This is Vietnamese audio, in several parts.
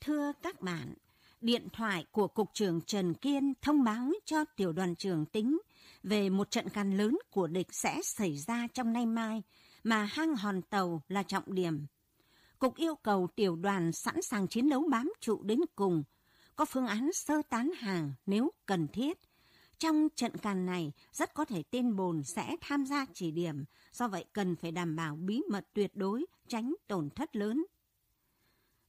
Thưa các bạn, điện thoại của Cục trưởng Trần Kiên thông báo cho tiểu đoàn trưởng tính về một trận càn lớn của địch sẽ xảy ra trong nay mai, mà hang hòn tàu là trọng điểm. Cục yêu cầu tiểu đoàn sẵn sàng chiến đấu bám trụ đến cùng, có phương án sơ tán hàng nếu cần thiết. Trong trận càn này, rất có thể tên bồn sẽ tham gia chỉ điểm, do vậy cần phải đảm bảo bí mật tuyệt đối, tránh tổn thất lớn.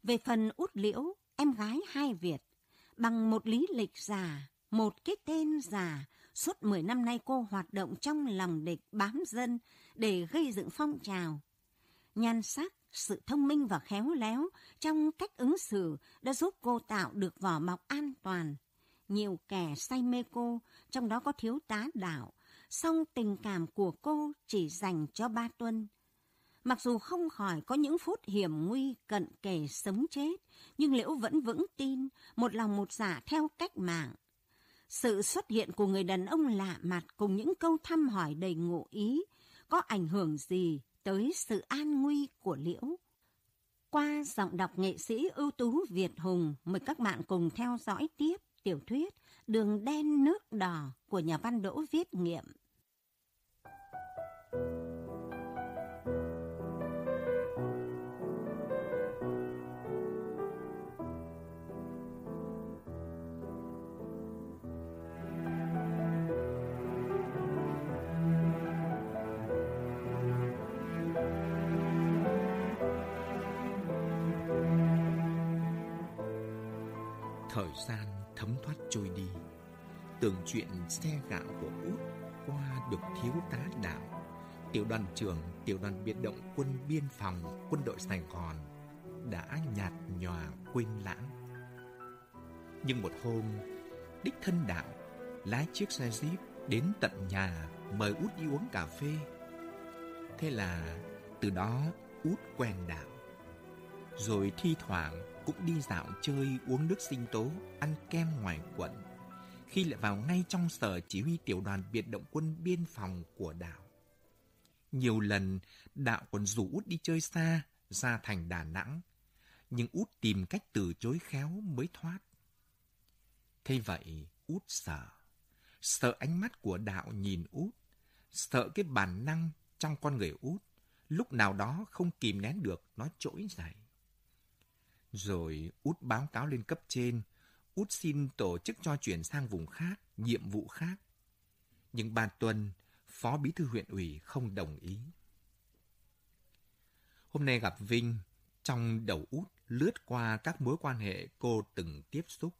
Về phần út liễu, em gái hai Việt, bằng một lý lịch già một cái tên già suốt 10 năm nay cô hoạt động trong lòng địch bám dân để gây dựng phong trào. Nhan sắc, sự thông minh và khéo léo trong cách ứng xử đã giúp cô tạo được vỏ bọc an toàn. Nhiều kẻ say mê cô, trong đó có thiếu tá đạo, song tình cảm của cô chỉ dành cho ba tuân. Mặc dù không khỏi có những phút hiểm nguy cận kề sống chết, nhưng Liễu vẫn vững tin, một lòng một dạ theo cách mạng. Sự xuất hiện của người đàn ông lạ mặt cùng những câu thăm hỏi đầy ngụ ý có ảnh hưởng gì tới sự an nguy của Liễu? Qua giọng đọc nghệ sĩ ưu tú Việt Hùng, mời các bạn cùng theo dõi tiếp tiểu thuyết Đường đen nước đỏ của nhà văn Đỗ Viết Nghiệm. Thời gian thấm thoát trôi đi, Tưởng chuyện xe gạo của Út Qua được thiếu tá đạo, Tiểu đoàn trưởng, Tiểu đoàn biệt động quân biên phòng, Quân đội Sài Gòn Đã nhạt nhòa quên lãng. Nhưng một hôm, Đích thân đạo Lái chiếc xe Jeep đến tận nhà Mời Út đi uống cà phê. Thế là từ đó Út quen đạo. Rồi thi thoảng cũng đi dạo chơi uống nước sinh tố, ăn kem ngoài quận. Khi lại vào ngay trong sở chỉ huy tiểu đoàn biệt động quân biên phòng của đảo. Nhiều lần đạo còn rủ út đi chơi xa, ra thành Đà Nẵng. Nhưng út tìm cách từ chối khéo mới thoát. Thế vậy, út sợ. Sợ ánh mắt của đạo nhìn út. Sợ cái bản năng trong con người út. Lúc nào đó không kìm nén được, nó trỗi dậy. Rồi út báo cáo lên cấp trên, út xin tổ chức cho chuyển sang vùng khác, nhiệm vụ khác. Nhưng ba tuần, phó bí thư huyện ủy không đồng ý. Hôm nay gặp Vinh, trong đầu út lướt qua các mối quan hệ cô từng tiếp xúc.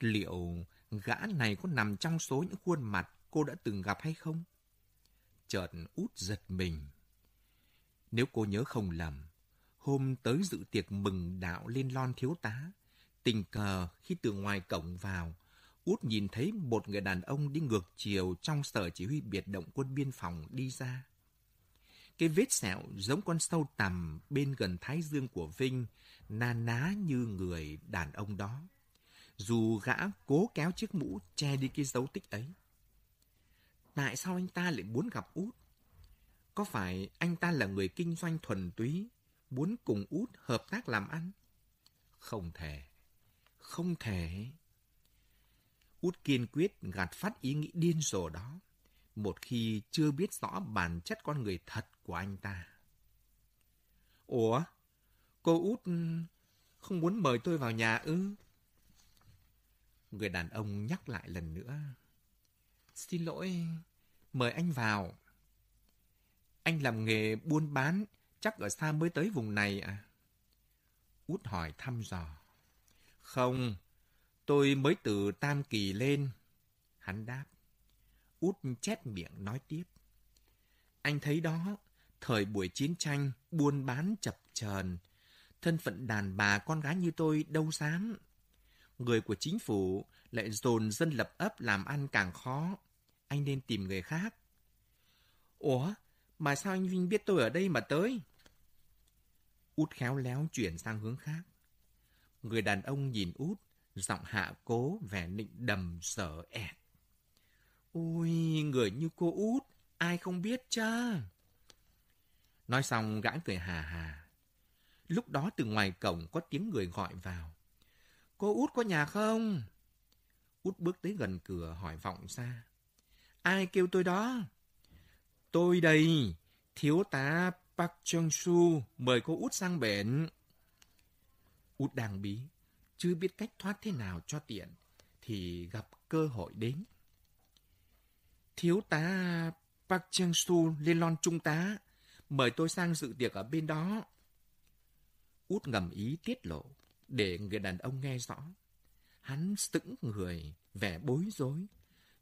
Liệu gã này có nằm trong số những khuôn mặt cô đã từng gặp hay không? Chợt út giật mình. Nếu cô nhớ không lầm, Hôm tới dự tiệc mừng đạo lên lon thiếu tá, tình cờ khi từ ngoài cổng vào, út nhìn thấy một người đàn ông đi ngược chiều trong sở chỉ huy biệt động quân biên phòng đi ra. Cái vết sẹo giống con sâu tằm bên gần thái dương của Vinh, na ná như người đàn ông đó. Dù gã cố kéo chiếc mũ che đi cái dấu tích ấy. Tại sao anh ta lại muốn gặp út? Có phải anh ta là người kinh doanh thuần túy, muốn cùng út hợp tác làm ăn? Không thể. Không thể. Út kiên quyết gạt phát ý nghĩ điên rồ đó, một khi chưa biết rõ bản chất con người thật của anh ta. Ủa? Cô út không muốn mời tôi vào nhà ư? Người đàn ông nhắc lại lần nữa. Xin lỗi, mời anh vào. Anh làm nghề buôn bán Chắc ở xa mới tới vùng này à? Út hỏi thăm dò. Không, tôi mới từ Tam Kỳ lên. Hắn đáp. Út chép miệng nói tiếp. Anh thấy đó, thời buổi chiến tranh, buôn bán chập chờn thân phận đàn bà con gái như tôi đâu dám. Người của chính phủ lại dồn dân lập ấp làm ăn càng khó. Anh nên tìm người khác. Ủa, mà sao anh Vinh biết tôi ở đây mà tới? Út khéo léo chuyển sang hướng khác. Người đàn ông nhìn út, giọng hạ cố vẻ nịnh đầm sở ẹt. Ôi, người như cô út, ai không biết cha? Nói xong gã cười hà hà. Lúc đó từ ngoài cổng có tiếng người gọi vào. Cô út có nhà không? Út bước tới gần cửa hỏi vọng ra. Ai kêu tôi đó? Tôi đây, thiếu tá Park Chung Su, mời cô út sang bển. Út đang bí, chưa biết cách thoát thế nào cho tiện, thì gặp cơ hội đến. Thiếu tá Park Chung Su lên lon trung tá, mời tôi sang dự tiệc ở bên đó. Út ngầm ý tiết lộ, để người đàn ông nghe rõ. Hắn sững người, vẻ bối rối,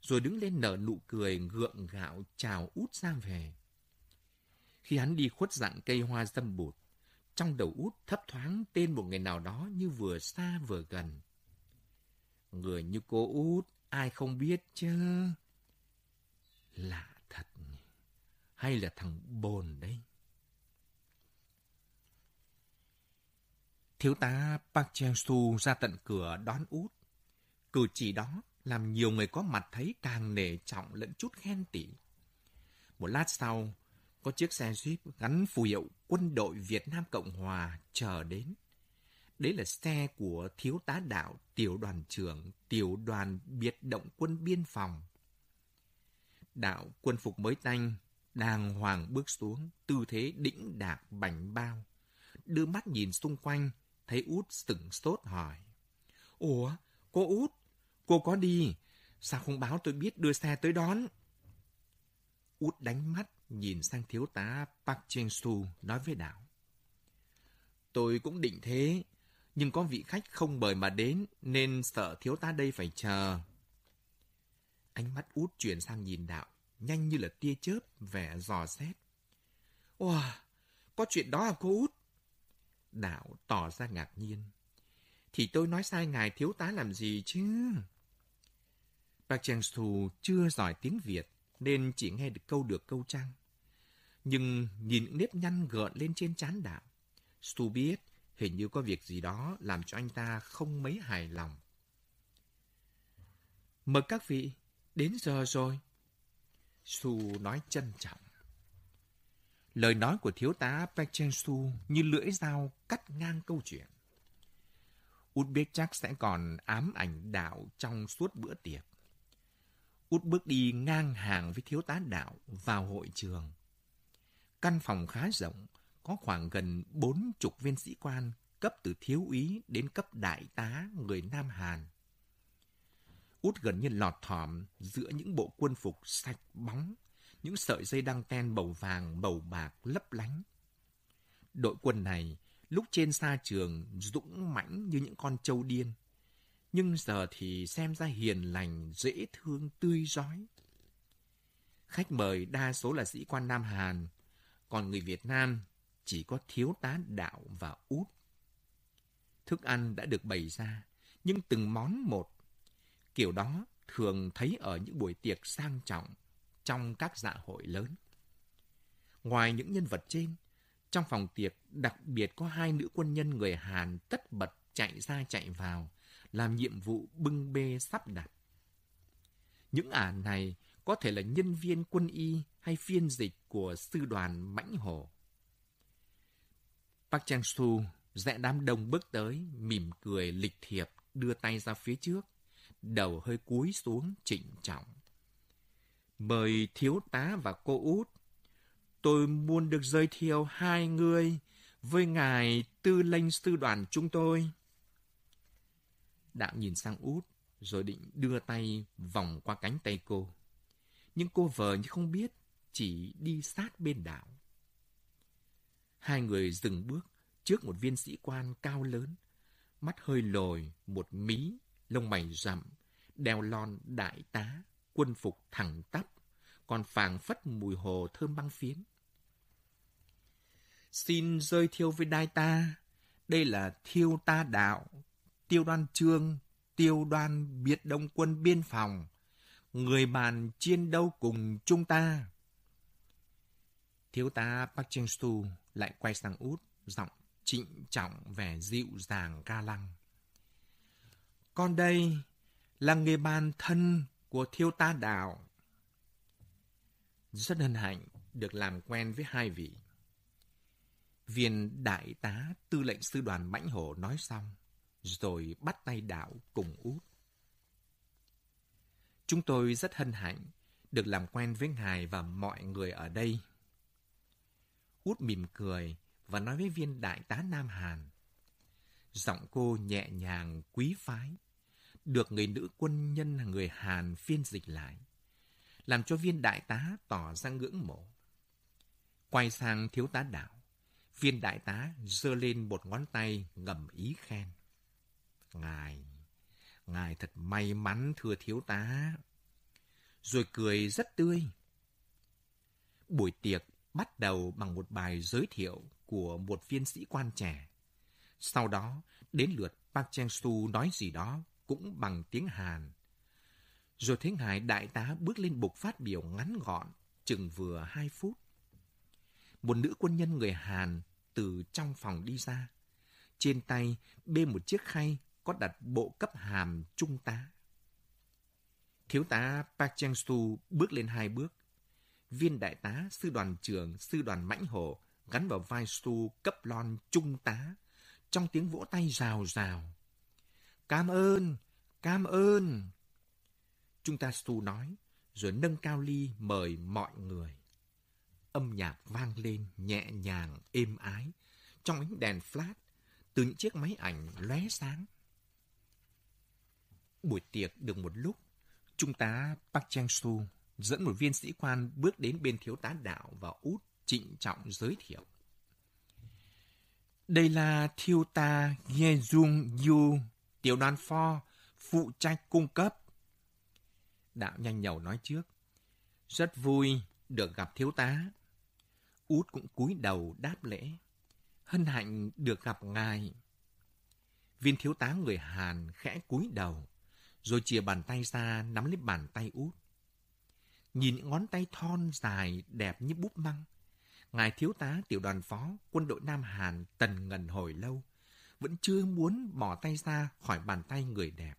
rồi đứng lên nở nụ cười gượng gạo chào út ra về. Khi hắn đi khuất dạng cây hoa dâm bụt, trong đầu út thấp thoáng tên một người nào đó như vừa xa vừa gần. Người như cô út, ai không biết chứ? Lạ thật nhỉ Hay là thằng bồn đấy Thiếu tá Park Chang Su ra tận cửa đón út. Cử chỉ đó làm nhiều người có mặt thấy càng nể trọng lẫn chút khen tỉ. Một lát sau, có chiếc xe Jeep gắn phù hiệu quân đội Việt Nam Cộng Hòa chờ đến. Đấy là xe của thiếu tá đạo tiểu đoàn trưởng tiểu đoàn biệt động quân biên phòng. Đạo quân phục mới tanh, đàng hoàng bước xuống, tư thế đĩnh đạc bảnh bao. Đưa mắt nhìn xung quanh, thấy út sửng sốt hỏi. Ủa, cô út, cô có đi, sao không báo tôi biết đưa xe tới đón? Út đánh mắt, nhìn sang thiếu tá Park Cheng Su nói với Đạo. Tôi cũng định thế, nhưng có vị khách không mời mà đến nên sợ thiếu tá đây phải chờ. Ánh mắt út chuyển sang nhìn Đạo, nhanh như là tia chớp, vẻ dò xét. Wow, có chuyện đó à cô út? Đạo tỏ ra ngạc nhiên. Thì tôi nói sai ngài thiếu tá làm gì chứ? Park Chang Su chưa giỏi tiếng Việt nên chỉ nghe được câu được câu trăng. Nhưng nhìn những nếp nhăn gợn lên trên trán đạo, Stu biết hình như có việc gì đó làm cho anh ta không mấy hài lòng. Mời các vị, đến giờ rồi. Su nói trân trọng. Lời nói của thiếu tá Park Chen Su như lưỡi dao cắt ngang câu chuyện. Út biết chắc sẽ còn ám ảnh đạo trong suốt bữa tiệc. Út bước đi ngang hàng với thiếu tá đạo vào hội trường. Căn phòng khá rộng, có khoảng gần bốn chục viên sĩ quan cấp từ thiếu úy đến cấp đại tá người Nam Hàn. Út gần như lọt thỏm giữa những bộ quân phục sạch bóng, những sợi dây đăng ten màu vàng, màu bạc lấp lánh. Đội quân này lúc trên xa trường dũng mãnh như những con trâu điên, nhưng giờ thì xem ra hiền lành, dễ thương, tươi rói. Khách mời đa số là sĩ quan Nam Hàn, còn người Việt Nam chỉ có thiếu tá đạo và út. Thức ăn đã được bày ra, nhưng từng món một. Kiểu đó thường thấy ở những buổi tiệc sang trọng trong các dạ hội lớn. Ngoài những nhân vật trên, trong phòng tiệc đặc biệt có hai nữ quân nhân người Hàn tất bật chạy ra chạy vào, làm nhiệm vụ bưng bê sắp đặt. Những ả này có thể là nhân viên quân y hay phiên dịch của sư đoàn Mãnh Hổ. Park Chang Su rẽ đám đông bước tới, mỉm cười lịch thiệp, đưa tay ra phía trước, đầu hơi cúi xuống trịnh trọng. Mời thiếu tá và cô út. Tôi muốn được giới thiệu hai người với ngài tư lệnh sư đoàn chúng tôi. Đạo nhìn sang út, rồi định đưa tay vòng qua cánh tay cô. Nhưng cô vờ như không biết, chỉ đi sát bên đảo. Hai người dừng bước trước một viên sĩ quan cao lớn, mắt hơi lồi, một mí, lông mày rậm, đeo lon đại tá, quân phục thẳng tắp, còn phảng phất mùi hồ thơm băng phiến. Xin rơi thiêu với đai ta, đây là thiêu ta đạo, tiêu đoan trương, tiêu đoan biệt đông quân biên phòng, người bàn chiến đấu cùng chúng ta. Thiếu tá Park Cheng Su lại quay sang út, giọng trịnh trọng vẻ dịu dàng ca lăng. Con đây là người bạn thân của thiếu tá đạo. Rất hân hạnh được làm quen với hai vị. Viên đại tá tư lệnh sư đoàn Mãnh Hổ nói xong, rồi bắt tay đạo cùng út. Chúng tôi rất hân hạnh được làm quen với ngài và mọi người ở đây. Út mỉm cười và nói với viên đại tá Nam Hàn. Giọng cô nhẹ nhàng, quý phái, được người nữ quân nhân người Hàn phiên dịch lại, làm cho viên đại tá tỏ ra ngưỡng mộ. Quay sang thiếu tá đạo, viên đại tá giơ lên một ngón tay ngầm ý khen. Ngài, ngài thật may mắn thưa thiếu tá. Rồi cười rất tươi. Buổi tiệc bắt đầu bằng một bài giới thiệu của một viên sĩ quan trẻ. Sau đó, đến lượt Park Chang-su nói gì đó cũng bằng tiếng Hàn. Rồi thấy ngài đại tá bước lên bục phát biểu ngắn gọn, chừng vừa hai phút. Một nữ quân nhân người Hàn từ trong phòng đi ra. Trên tay bê một chiếc khay có đặt bộ cấp hàm trung tá. Thiếu tá Park Chang-su bước lên hai bước. Viên đại tá sư đoàn trưởng sư đoàn mãnh hổ gắn vào vai Su cấp lon trung tá trong tiếng vỗ tay rào rào. Cảm ơn, cảm ơn. Trung tá Su nói, rồi nâng cao ly mời mọi người. Âm nhạc vang lên nhẹ nhàng, êm ái, trong ánh đèn flash, từ những chiếc máy ảnh lóe sáng. Buổi tiệc được một lúc, Trung tá Park Chang-su dẫn một viên sĩ quan bước đến bên thiếu tá đạo và út trịnh trọng giới thiệu. Đây là thiếu tá Ye Jung Yu, tiểu đoàn pho, phụ trách cung cấp. Đạo nhanh nhầu nói trước. Rất vui được gặp thiếu tá. Út cũng cúi đầu đáp lễ. Hân hạnh được gặp ngài. Viên thiếu tá người Hàn khẽ cúi đầu, rồi chìa bàn tay ra nắm lấy bàn tay út. Nhìn những ngón tay thon dài đẹp như búp măng, ngài thiếu tá tiểu đoàn phó quân đội Nam Hàn tần ngần hồi lâu, vẫn chưa muốn bỏ tay ra khỏi bàn tay người đẹp.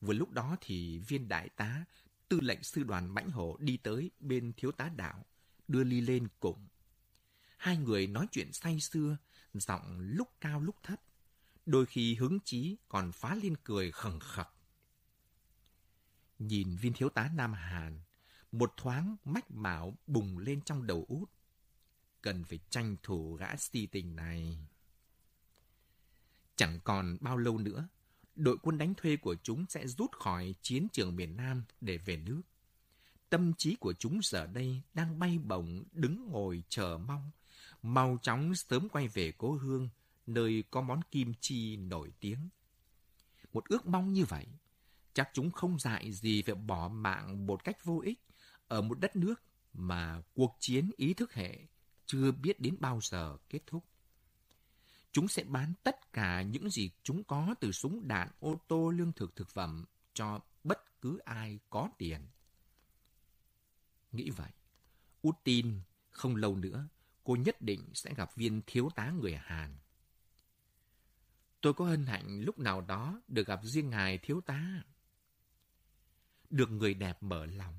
Vừa lúc đó thì viên đại tá, tư lệnh sư đoàn mãnh hổ đi tới bên thiếu tá đạo, đưa ly lên cùng. Hai người nói chuyện say xưa, giọng lúc cao lúc thấp, đôi khi hứng chí còn phá lên cười khẩn khặc. Nhìn viên thiếu tá Nam Hàn, một thoáng mách bảo bùng lên trong đầu út. Cần phải tranh thủ gã si tình này. Chẳng còn bao lâu nữa, đội quân đánh thuê của chúng sẽ rút khỏi chiến trường miền Nam để về nước. Tâm trí của chúng giờ đây đang bay bổng đứng ngồi chờ mong, mau chóng sớm quay về cố hương, nơi có món kim chi nổi tiếng. Một ước mong như vậy, chắc chúng không dại gì phải bỏ mạng một cách vô ích ở một đất nước mà cuộc chiến ý thức hệ chưa biết đến bao giờ kết thúc. Chúng sẽ bán tất cả những gì chúng có từ súng đạn, ô tô, lương thực, thực phẩm cho bất cứ ai có tiền. Nghĩ vậy, Út tin không lâu nữa cô nhất định sẽ gặp viên thiếu tá người Hàn. Tôi có hân hạnh lúc nào đó được gặp riêng ngài thiếu tá. Được người đẹp mở lòng,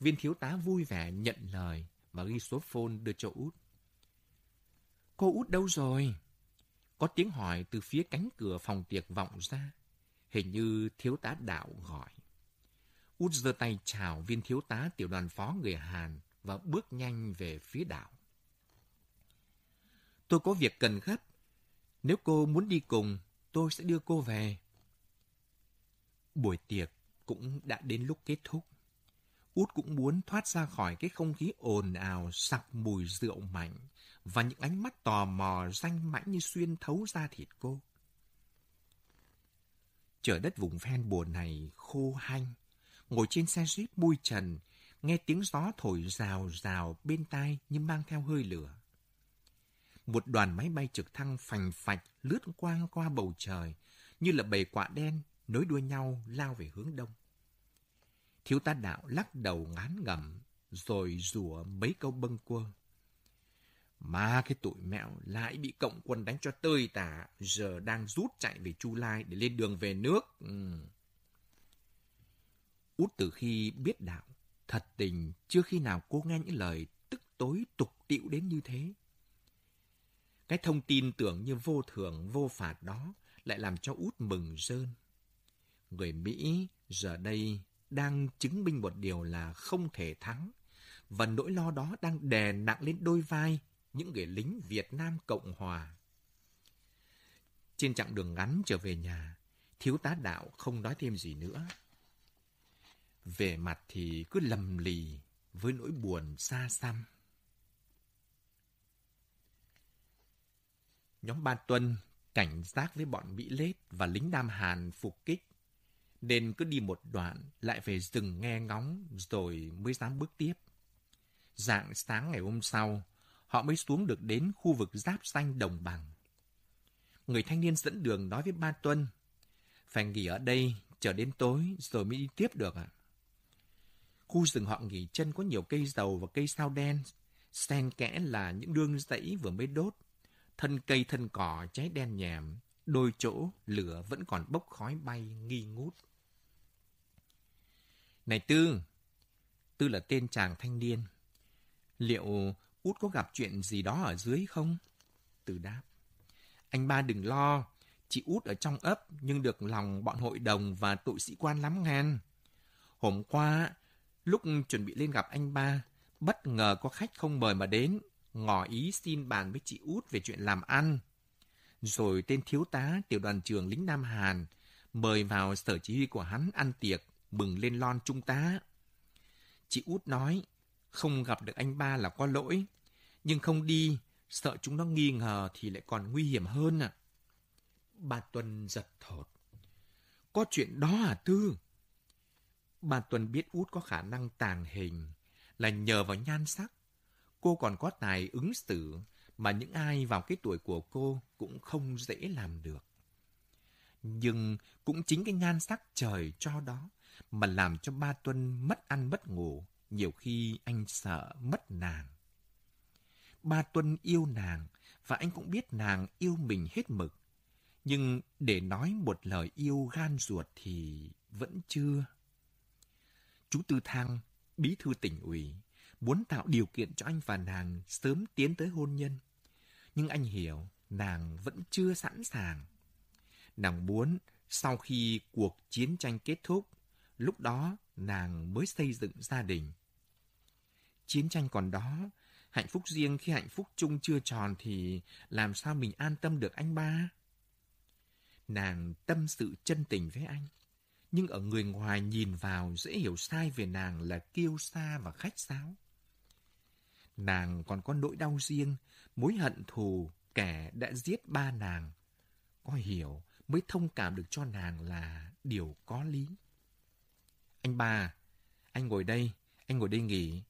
viên thiếu tá vui vẻ nhận lời và ghi số phone đưa cho út. Cô út đâu rồi? Có tiếng hỏi từ phía cánh cửa phòng tiệc vọng ra. Hình như thiếu tá đạo gọi. Út giơ tay chào viên thiếu tá tiểu đoàn phó người Hàn và bước nhanh về phía đạo. Tôi có việc cần gấp. Nếu cô muốn đi cùng, tôi sẽ đưa cô về. Buổi tiệc cũng đã đến lúc kết thúc. Út cũng muốn thoát ra khỏi cái không khí ồn ào, sặc mùi rượu mạnh và những ánh mắt tò mò danh mãnh như xuyên thấu ra thịt cô. Trời đất vùng ven buồn này khô hanh, ngồi trên xe jeep bui trần, nghe tiếng gió thổi rào rào bên tai như mang theo hơi lửa. Một đoàn máy bay trực thăng phành phạch lướt quang qua bầu trời, như là bầy quạ đen nối đuôi nhau lao về hướng đông. Thiếu tá đạo lắc đầu ngán ngẩm, rồi rủa mấy câu bâng quơ. Mà cái tụi mẹo lại bị cộng quân đánh cho tơi tả, giờ đang rút chạy về Chu Lai để lên đường về nước. Ừ. Út từ khi biết đạo, thật tình chưa khi nào cô nghe những lời tức tối tục tiệu đến như thế. Cái thông tin tưởng như vô thường, vô phạt đó lại làm cho út mừng rơn. Người Mỹ giờ đây đang chứng minh một điều là không thể thắng, và nỗi lo đó đang đè nặng lên đôi vai những người lính Việt Nam Cộng Hòa. Trên chặng đường ngắn trở về nhà, thiếu tá đạo không nói thêm gì nữa. Về mặt thì cứ lầm lì với nỗi buồn xa xăm. Nhóm Ba Tuân cảnh giác với bọn Mỹ Lết và lính Nam Hàn phục kích, nên cứ đi một đoạn lại về dừng nghe ngóng rồi mới dám bước tiếp. Dạng sáng ngày hôm sau, họ mới xuống được đến khu vực giáp xanh đồng bằng. Người thanh niên dẫn đường nói với Ba Tuân, phải nghỉ ở đây chờ đến tối rồi mới đi tiếp được ạ. À? Khu rừng họ nghỉ chân có nhiều cây dầu và cây sao đen, xen kẽ là những đương rẫy vừa mới đốt. Thân cây thân cỏ cháy đen nhèm, đôi chỗ lửa vẫn còn bốc khói bay nghi ngút. Này Tư, Tư là tên chàng thanh niên. Liệu Út có gặp chuyện gì đó ở dưới không? Tư đáp. Anh ba đừng lo, chị Út ở trong ấp nhưng được lòng bọn hội đồng và tội sĩ quan lắm ngàn. Hôm qua, Lúc chuẩn bị lên gặp anh ba, bất ngờ có khách không mời mà đến, ngỏ ý xin bàn với chị út về chuyện làm ăn. Rồi tên thiếu tá tiểu đoàn trưởng lính Nam Hàn mời vào sở chỉ huy của hắn ăn tiệc, bừng lên lon trung tá. Chị út nói, không gặp được anh ba là có lỗi, nhưng không đi, sợ chúng nó nghi ngờ thì lại còn nguy hiểm hơn à. Bà tuần giật thột. Có chuyện đó à Tư? Bà Tuần biết út có khả năng tàn hình là nhờ vào nhan sắc. Cô còn có tài ứng xử mà những ai vào cái tuổi của cô cũng không dễ làm được. Nhưng cũng chính cái nhan sắc trời cho đó mà làm cho ba Tuân mất ăn mất ngủ, nhiều khi anh sợ mất nàng. Ba Tuân yêu nàng và anh cũng biết nàng yêu mình hết mực. Nhưng để nói một lời yêu gan ruột thì vẫn chưa. Chú Tư Thăng, bí thư tỉnh ủy, muốn tạo điều kiện cho anh và nàng sớm tiến tới hôn nhân. Nhưng anh hiểu nàng vẫn chưa sẵn sàng. Nàng muốn sau khi cuộc chiến tranh kết thúc, lúc đó nàng mới xây dựng gia đình. Chiến tranh còn đó, hạnh phúc riêng khi hạnh phúc chung chưa tròn thì làm sao mình an tâm được anh ba? Nàng tâm sự chân tình với anh nhưng ở người ngoài nhìn vào dễ hiểu sai về nàng là kiêu sa và khách sáo. Nàng còn có nỗi đau riêng, mối hận thù kẻ đã giết ba nàng. Có hiểu mới thông cảm được cho nàng là điều có lý. Anh bà anh ngồi đây, anh ngồi đây nghỉ.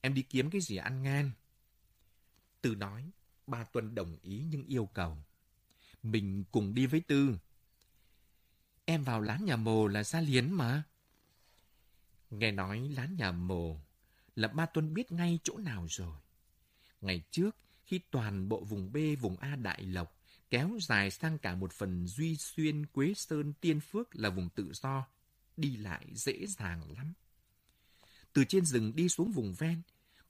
Em đi kiếm cái gì ăn ngan. Tư nói, ba Tuân đồng ý nhưng yêu cầu. Mình cùng đi với Tư. Em vào lán nhà mồ là ra liến mà. Nghe nói lán nhà mồ là ba Tuân biết ngay chỗ nào rồi. Ngày trước, khi toàn bộ vùng B, vùng A Đại Lộc kéo dài sang cả một phần Duy Xuyên, Quế Sơn, Tiên Phước là vùng tự do, đi lại dễ dàng lắm. Từ trên rừng đi xuống vùng ven,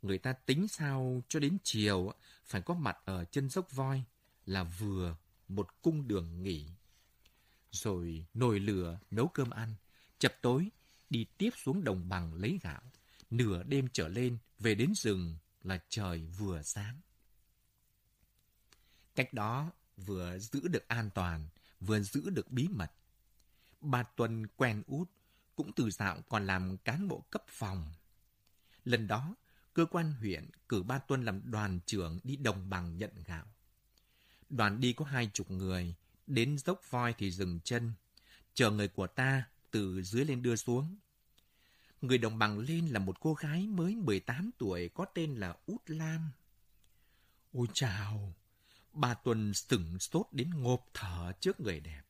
người ta tính sao cho đến chiều phải có mặt ở chân dốc voi là vừa một cung đường nghỉ rồi nồi lửa nấu cơm ăn, chập tối đi tiếp xuống đồng bằng lấy gạo, nửa đêm trở lên về đến rừng là trời vừa sáng. Cách đó vừa giữ được an toàn, vừa giữ được bí mật. Bà Tuần quen út, cũng từ dạo còn làm cán bộ cấp phòng. Lần đó, cơ quan huyện cử ba Tuân làm đoàn trưởng đi đồng bằng nhận gạo. Đoàn đi có hai chục người, Đến dốc voi thì dừng chân, chờ người của ta từ dưới lên đưa xuống. Người đồng bằng lên là một cô gái mới 18 tuổi có tên là Út Lam. Ôi chào! Bà Tuần sửng sốt đến ngộp thở trước người đẹp.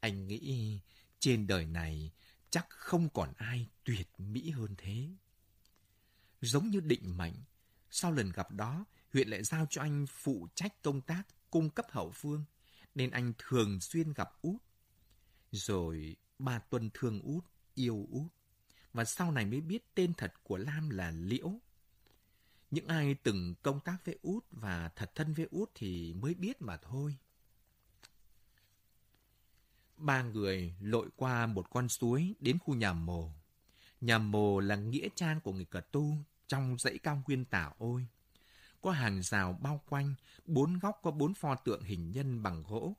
Anh nghĩ trên đời này chắc không còn ai tuyệt mỹ hơn thế. Giống như định mệnh, sau lần gặp đó, huyện lại giao cho anh phụ trách công tác cung cấp hậu phương nên anh thường xuyên gặp út. Rồi ba tuần thương út, yêu út. Và sau này mới biết tên thật của Lam là Liễu. Những ai từng công tác với út và thật thân với út thì mới biết mà thôi. Ba người lội qua một con suối đến khu nhà mồ. Nhà mồ là nghĩa trang của người cờ tu trong dãy cao nguyên tả ôi. Có hàng rào bao quanh, bốn góc có bốn pho tượng hình nhân bằng gỗ.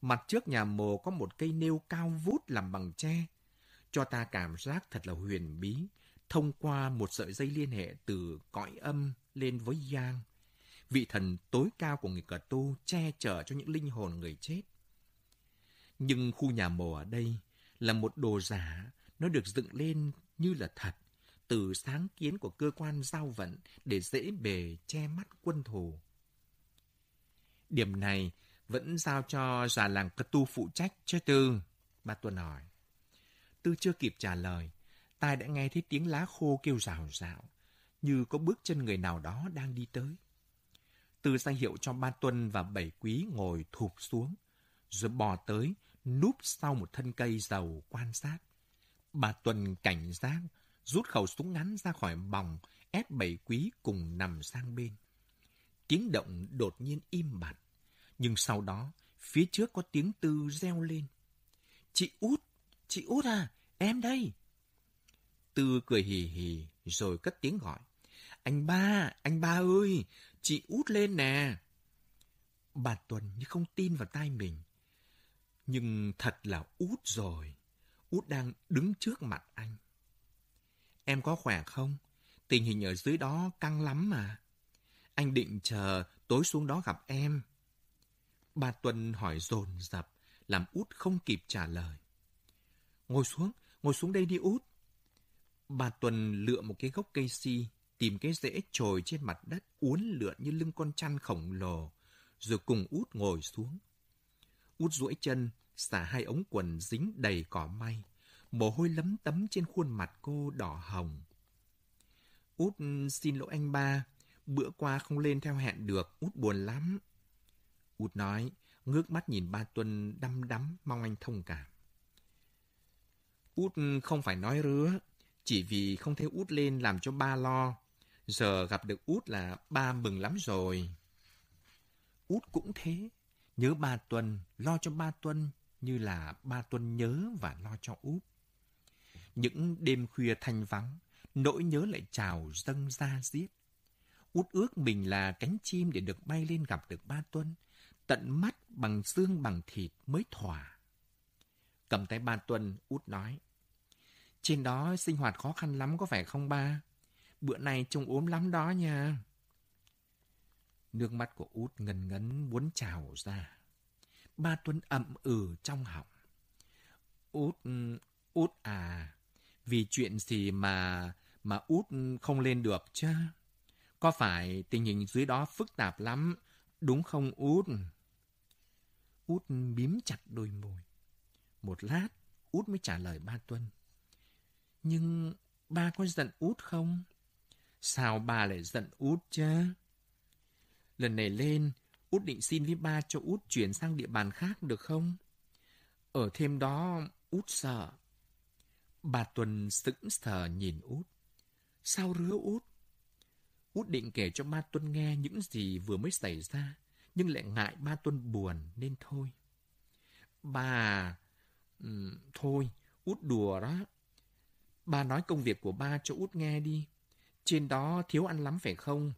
Mặt trước nhà mồ có một cây nêu cao vút làm bằng tre, cho ta cảm giác thật là huyền bí, thông qua một sợi dây liên hệ từ cõi âm lên với Giang, vị thần tối cao của người cờ tu che chở cho những linh hồn người chết. Nhưng khu nhà mồ ở đây là một đồ giả, nó được dựng lên như là thật, từ sáng kiến của cơ quan giao vận để dễ bề che mắt quân thù. Điểm này vẫn giao cho già làng Cơ Tu phụ trách chứ Tư? Bà Tuân hỏi. Tư chưa kịp trả lời, tai đã nghe thấy tiếng lá khô kêu rào rào, như có bước chân người nào đó đang đi tới. Tư ra hiệu cho ba Tuân và bảy quý ngồi thụp xuống, rồi bò tới, núp sau một thân cây dầu quan sát. Bà tuần cảnh giác, rút khẩu súng ngắn ra khỏi bòng, ép bảy quý cùng nằm sang bên. Tiếng động đột nhiên im bặt, nhưng sau đó, phía trước có tiếng Tư reo lên. Chị út, chị út à, em đây. Tư cười hì hì rồi cất tiếng gọi. Anh ba, anh ba ơi, chị út lên nè. Bà Tuần như không tin vào tai mình. Nhưng thật là út rồi. Út đang đứng trước mặt anh. Em có khỏe không? Tình hình ở dưới đó căng lắm mà. Anh định chờ tối xuống đó gặp em. Bà Tuần hỏi dồn dập, làm út không kịp trả lời. Ngồi xuống, ngồi xuống đây đi út. Bà Tuần lựa một cái gốc cây si, tìm cái rễ trồi trên mặt đất, uốn lượn như lưng con chăn khổng lồ, rồi cùng út ngồi xuống. Út duỗi chân, xả hai ống quần dính đầy cỏ may, mồ hôi lấm tấm trên khuôn mặt cô đỏ hồng. Út xin lỗi anh ba, bữa qua không lên theo hẹn được, út buồn lắm. Út nói, ngước mắt nhìn ba Tuân đăm đắm mong anh thông cảm. Út không phải nói rứa, chỉ vì không thấy Út lên làm cho ba lo. Giờ gặp được Út là ba mừng lắm rồi. Út cũng thế, nhớ ba tuần lo cho ba tuần như là ba tuần nhớ và lo cho Út. Những đêm khuya thanh vắng, nỗi nhớ lại trào dâng ra giết. Út ước mình là cánh chim để được bay lên gặp được ba Tuân, tận mắt bằng xương bằng thịt mới thỏa. Cầm tay ba Tuân, út nói. Trên đó sinh hoạt khó khăn lắm có phải không ba? Bữa này trông ốm lắm đó nha. Nước mắt của út ngần ngấn muốn trào ra. Ba Tuân ậm ừ trong họng. Út, út à, vì chuyện gì mà, mà út không lên được chứ? Có phải tình hình dưới đó phức tạp lắm, đúng không út? Út bím chặt đôi môi. Một lát, Út mới trả lời ba Tuân. Nhưng ba có giận Út không? Sao ba lại giận Út chứ? Lần này lên, Út định xin với ba cho Út chuyển sang địa bàn khác được không? Ở thêm đó, Út sợ. Bà Tuần sững sờ nhìn Út. Sao rứa Út? Út định kể cho ba Tuân nghe những gì vừa mới xảy ra nhưng lại ngại ba Tuân buồn nên thôi. Bà... Ừ, thôi, út đùa đó. Ba nói công việc của ba cho út nghe đi. Trên đó thiếu ăn lắm phải không?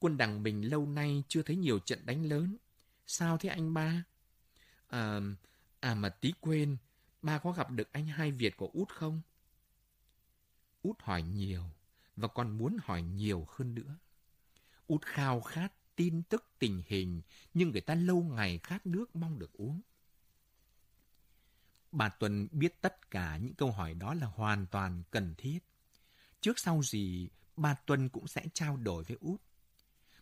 Quân đằng mình lâu nay chưa thấy nhiều trận đánh lớn. Sao thế anh ba? À, à mà tí quên, ba có gặp được anh hai Việt của út không? Út hỏi nhiều, và còn muốn hỏi nhiều hơn nữa. Út khao khát tin tức tình hình, nhưng người ta lâu ngày khát nước mong được uống. Bà Tuần biết tất cả những câu hỏi đó là hoàn toàn cần thiết. Trước sau gì, bà Tuần cũng sẽ trao đổi với Út.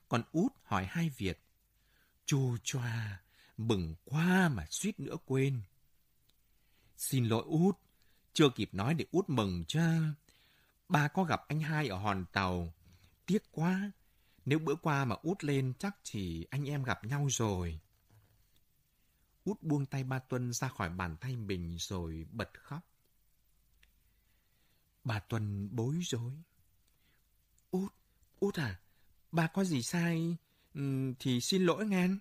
Còn Út hỏi hai việc. Chù choa, mừng quá mà suýt nữa quên. Xin lỗi Út, chưa kịp nói để Út mừng cha. Ba có gặp anh hai ở hòn tàu. Tiếc quá, nếu bữa qua mà út lên chắc chỉ anh em gặp nhau rồi. Út buông tay ba Tuân ra khỏi bàn tay mình rồi bật khóc. Bà Tuân bối rối. Út, út à, ba có gì sai ừ, thì xin lỗi ngan.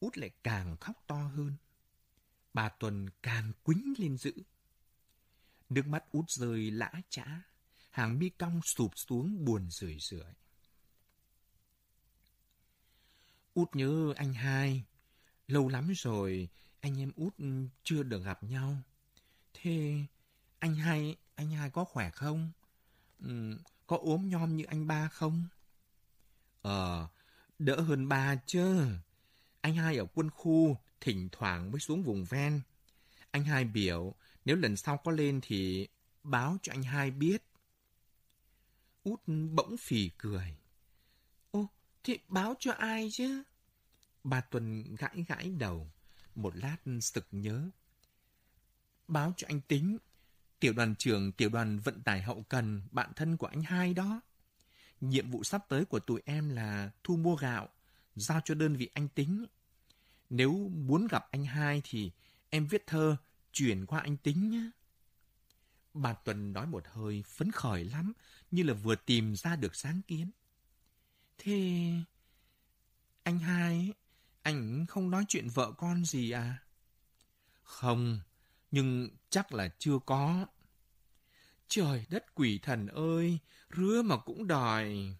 Út lại càng khóc to hơn. Bà Tuần càng quính lên dữ. Nước mắt út rơi lã chã, hàng mi cong sụp xuống buồn rười rượi. Út nhớ anh hai, lâu lắm rồi anh em út chưa được gặp nhau. Thế anh hai, anh hai có khỏe không? Ừ, có ốm nhom như anh ba không? Ờ, đỡ hơn ba chứ. Anh hai ở quân khu, thỉnh thoảng mới xuống vùng ven. Anh hai biểu, nếu lần sau có lên thì báo cho anh hai biết. Út bỗng phì cười. Ô, thì báo cho ai chứ? Bà Tuần gãi gãi đầu, một lát sực nhớ. Báo cho anh Tính, tiểu đoàn trưởng tiểu đoàn vận tải hậu cần, bạn thân của anh hai đó. Nhiệm vụ sắp tới của tụi em là thu mua gạo, giao cho đơn vị anh Tính. Nếu muốn gặp anh hai thì em viết thơ chuyển qua anh Tính nhé. Bà Tuần nói một hơi phấn khởi lắm, như là vừa tìm ra được sáng kiến. Thế anh hai, anh không nói chuyện vợ con gì à? Không, nhưng chắc là chưa có. Trời đất quỷ thần ơi, rứa mà cũng đòi.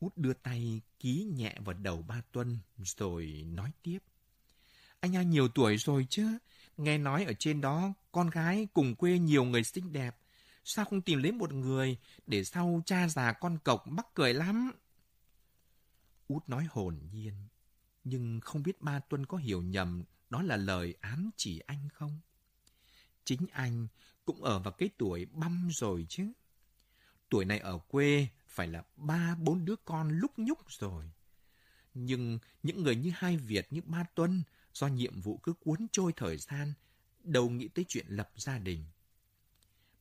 Út đưa tay ký nhẹ vào đầu ba Tuân rồi nói tiếp. Anh hai nhiều tuổi rồi chứ, nghe nói ở trên đó con gái cùng quê nhiều người xinh đẹp. Sao không tìm lấy một người để sau cha già con cộc mắc cười lắm? Út nói hồn nhiên, nhưng không biết ba Tuân có hiểu nhầm đó là lời ám chỉ anh không? Chính anh cũng ở vào cái tuổi băm rồi chứ. Tuổi này ở quê phải là ba bốn đứa con lúc nhúc rồi. Nhưng những người như hai Việt như ba Tuân do nhiệm vụ cứ cuốn trôi thời gian, đâu nghĩ tới chuyện lập gia đình.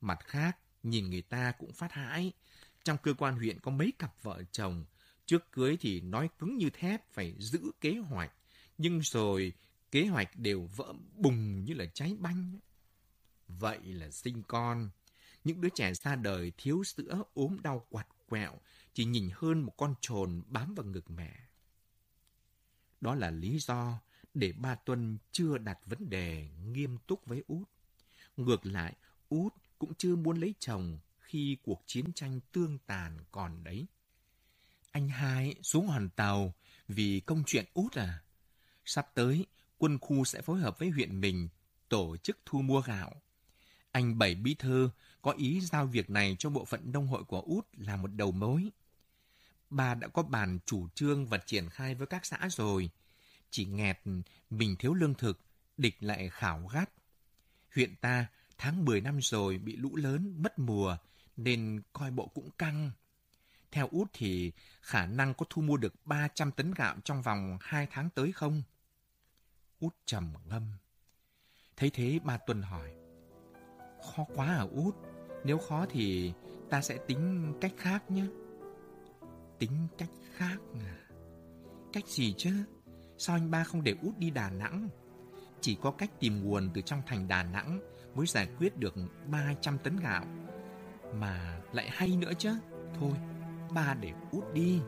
Mặt khác, nhìn người ta cũng phát hãi. Trong cơ quan huyện có mấy cặp vợ chồng, trước cưới thì nói cứng như thép phải giữ kế hoạch, nhưng rồi kế hoạch đều vỡ bùng như là cháy banh. Vậy là sinh con. Những đứa trẻ ra đời thiếu sữa, ốm đau quạt quẹo, chỉ nhìn hơn một con trồn bám vào ngực mẹ. Đó là lý do để ba Tuân chưa đặt vấn đề nghiêm túc với Út. Ngược lại, Út cũng chưa muốn lấy chồng khi cuộc chiến tranh tương tàn còn đấy. Anh hai xuống hòn tàu vì công chuyện Út à? Sắp tới, quân khu sẽ phối hợp với huyện mình tổ chức thu mua gạo. Anh Bảy Bí Thư có ý giao việc này cho bộ phận nông hội của Út là một đầu mối. Bà đã có bàn chủ trương và triển khai với các xã rồi. Chỉ nghẹt mình thiếu lương thực, địch lại khảo gắt. Huyện ta tháng 10 năm rồi bị lũ lớn, mất mùa, nên coi bộ cũng căng. Theo Út thì khả năng có thu mua được 300 tấn gạo trong vòng 2 tháng tới không? Út trầm ngâm. Thấy thế ba Tuần hỏi. Khó quá à Út? Nếu khó thì ta sẽ tính cách khác nhé. Tính cách khác à? Cách gì chứ? Sao anh ba không để út đi Đà Nẵng? Chỉ có cách tìm nguồn từ trong thành Đà Nẵng mới giải quyết được 300 tấn gạo. Mà lại hay nữa chứ. Thôi, ba để út đi.